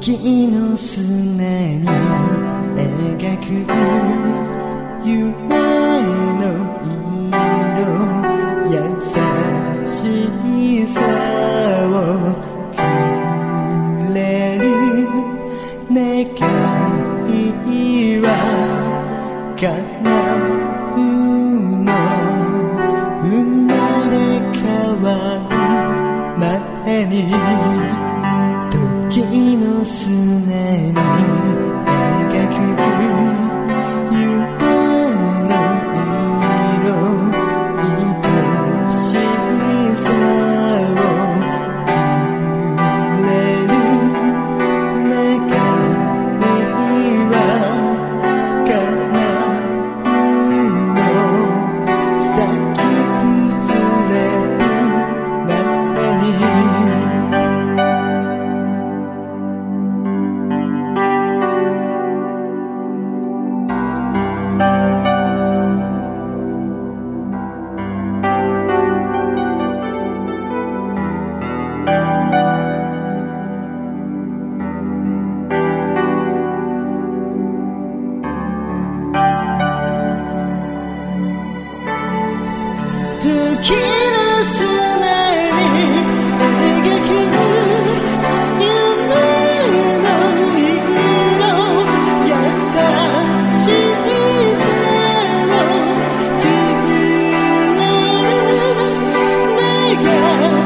時の砂に描く夢の色優しさをくれる願いは叶うの生まれ変わる前に時の末に、えげきに。夢の色、優しい背も、嫌う